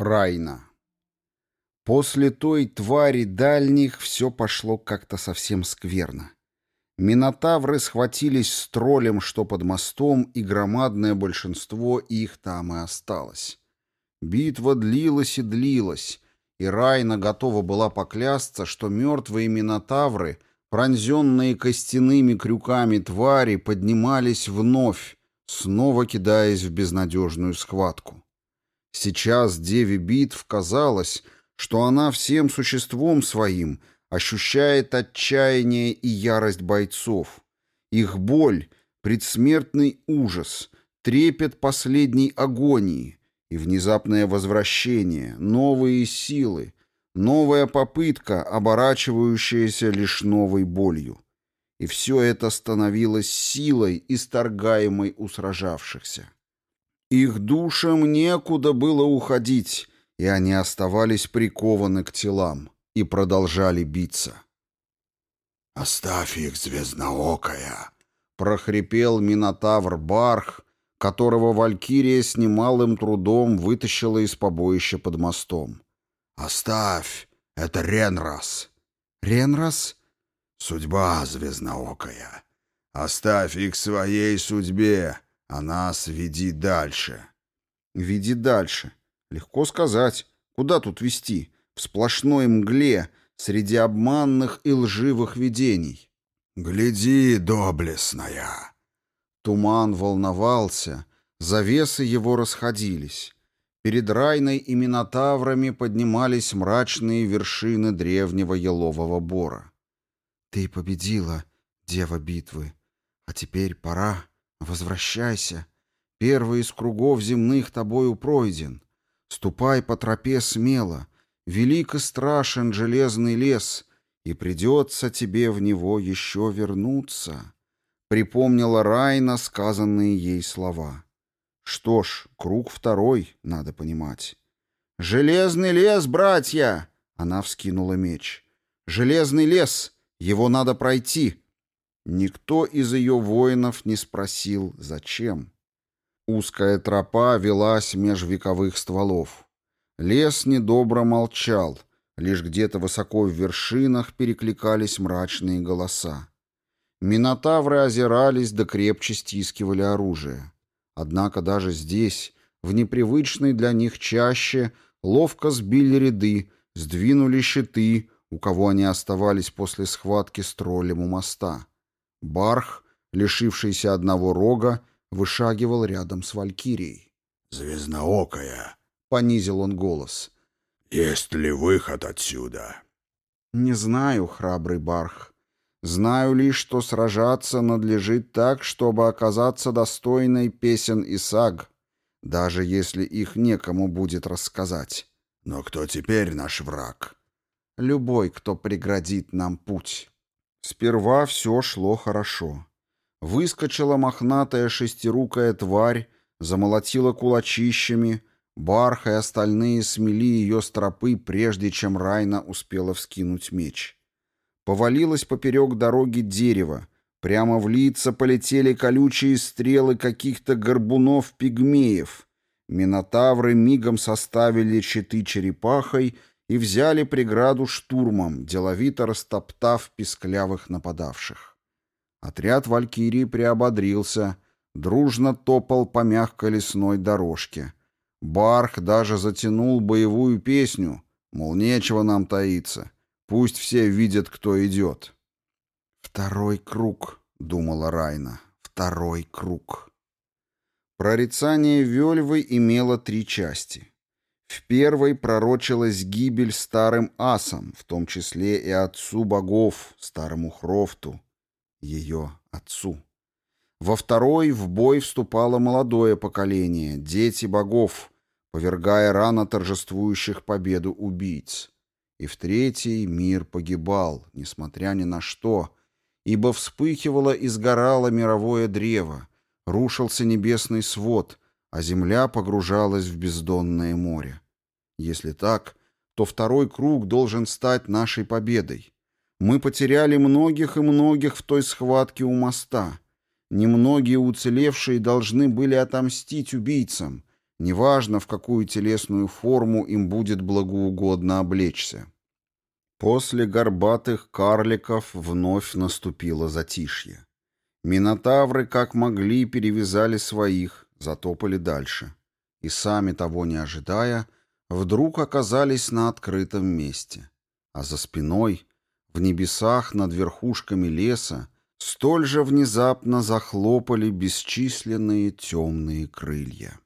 Райна. После той твари дальних все пошло как-то совсем скверно. Минотавры схватились с троллем, что под мостом, и громадное большинство их там и осталось. Битва длилась и длилась, и Райна готова была поклясться, что мертвые минотавры, пронзенные костяными крюками твари, поднимались вновь, снова кидаясь в безнадежную схватку. Сейчас деви Битв казалось, что она всем существом своим ощущает отчаяние и ярость бойцов, их боль, предсмертный ужас, трепет последней агонии и внезапное возвращение, новые силы, новая попытка, оборачивающаяся лишь новой болью. И все это становилось силой, исторгаемой у сражавшихся. Их душам некуда было уходить, и они оставались прикованы к телам и продолжали биться. «Оставь их, звездноокая!» — прохрипел Минотавр Барх, которого Валькирия с немалым трудом вытащила из побоища под мостом. «Оставь! Это Ренрас!» «Ренрас?» «Судьба звездноокая! Оставь их своей судьбе! «А нас веди дальше». «Веди дальше». Легко сказать. Куда тут вести? В сплошной мгле, среди обманных и лживых видений. «Гляди, доблестная!» Туман волновался, завесы его расходились. Перед Райной и Минотаврами поднимались мрачные вершины древнего елового бора. «Ты победила, дева битвы, а теперь пора Возвращайся. Первый из кругов земных тобою пройден. Ступай по тропе смело. Велик и страшен железный лес, и придется тебе в него еще вернуться. Припомнила Райна сказанные ей слова. Что ж, круг второй, надо понимать. «Железный лес, братья!» Она вскинула меч. «Железный лес! Его надо пройти!» Никто из ее воинов не спросил, зачем. Узкая тропа велась меж вековых стволов. Лес недобро молчал, лишь где-то высоко в вершинах перекликались мрачные голоса. Минотавры озирались да крепче стискивали оружие. Однако даже здесь, в непривычной для них чаще, ловко сбили ряды, сдвинули щиты, у кого они оставались после схватки с троллем у моста. Барх, лишившийся одного рога, вышагивал рядом с Валькирией. «Звездноокая!» — понизил он голос. «Есть ли выход отсюда?» «Не знаю, храбрый Барх. Знаю лишь, что сражаться надлежит так, чтобы оказаться достойной песен и саг, даже если их некому будет рассказать. Но кто теперь наш враг?» «Любой, кто преградит нам путь». Сперва все шло хорошо. Выскочила мохнатая шестирукая тварь, замолотила кулачищами, барх и остальные смели ее стропы, прежде чем Райна успела вскинуть меч. Повалилось поперек дороги дерево, прямо в лица полетели колючие стрелы каких-то горбунов-пигмеев. Минотавры мигом составили щиты черепахой — и взяли преграду штурмом, деловито растоптав песклявых нападавших. Отряд Валькирии приободрился, дружно топал по мягкой лесной дорожке. Барх даже затянул боевую песню, мол, нечего нам таиться, пусть все видят, кто идет. «Второй круг», — думала Райна, — «второй круг». Прорицание Вельвы имело три части. В первой пророчилась гибель старым асам, в том числе и отцу богов, старому Хрофту, ее отцу. Во второй в бой вступало молодое поколение, дети богов, повергая рано торжествующих победу убийц. И в третий мир погибал, несмотря ни на что, ибо вспыхивало и сгорало мировое древо, рушился небесный свод, а земля погружалась в бездонное море. Если так, то второй круг должен стать нашей победой. Мы потеряли многих и многих в той схватке у моста. Немногие уцелевшие должны были отомстить убийцам, неважно, в какую телесную форму им будет благоугодно облечься. После горбатых карликов вновь наступило затишье. Минотавры, как могли, перевязали своих, затопали дальше. И сами того не ожидая, — вдруг оказались на открытом месте. А за спиной, в небесах над верхушками леса, столь же внезапно захлопали бесчисленные темные крылья.